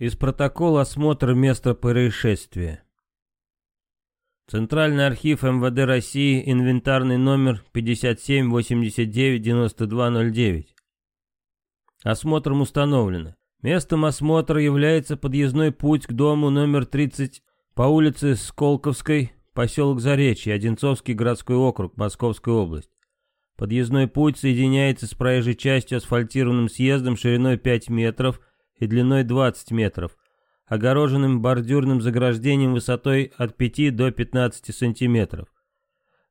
Из протокола осмотра места происшествия. Центральный архив МВД России, инвентарный номер 57899209. Осмотром установлено. Местом осмотра является подъездной путь к дому номер 30 по улице Сколковской, поселок Заречье, Одинцовский городской округ, Московская область. Подъездной путь соединяется с проезжей частью асфальтированным съездом шириной 5 метров и длиной 20 метров, огороженным бордюрным заграждением высотой от 5 до 15 сантиметров.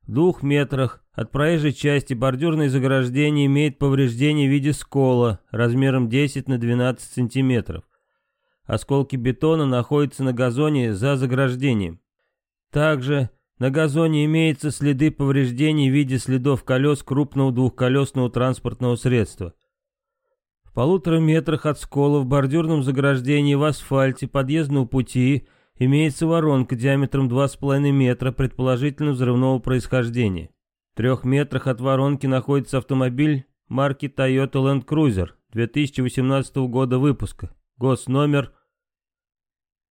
В двух метрах от проезжей части бордюрное заграждение имеет повреждение в виде скола размером 10 на 12 сантиметров. Осколки бетона находятся на газоне за заграждением. Также на газоне имеются следы повреждений в виде следов колес крупного двухколесного транспортного средства. В полутора метрах от скола в бордюрном заграждении в асфальте подъездного пути имеется воронка диаметром 2,5 метра, предположительно взрывного происхождения. В трех метрах от воронки находится автомобиль марки Toyota Land Cruiser 2018 года выпуска, госномер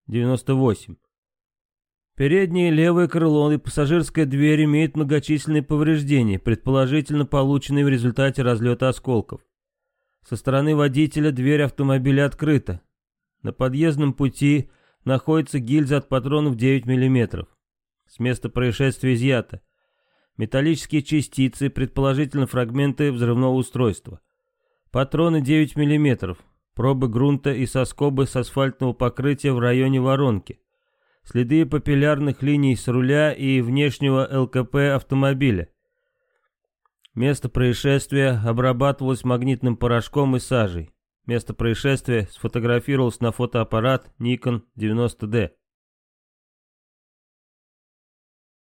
98. Переднее левое крыло и пассажирская дверь имеют многочисленные повреждения, предположительно полученные в результате разлета осколков. Со стороны водителя дверь автомобиля открыта. На подъездном пути находится гильза от патронов 9 мм. С места происшествия изъято. Металлические частицы, предположительно фрагменты взрывного устройства. Патроны 9 мм. Пробы грунта и соскобы с асфальтного покрытия в районе воронки. Следы папиллярных линий с руля и внешнего ЛКП автомобиля. Место происшествия обрабатывалось магнитным порошком и сажей. Место происшествия сфотографировалось на фотоаппарат Nikon 90D.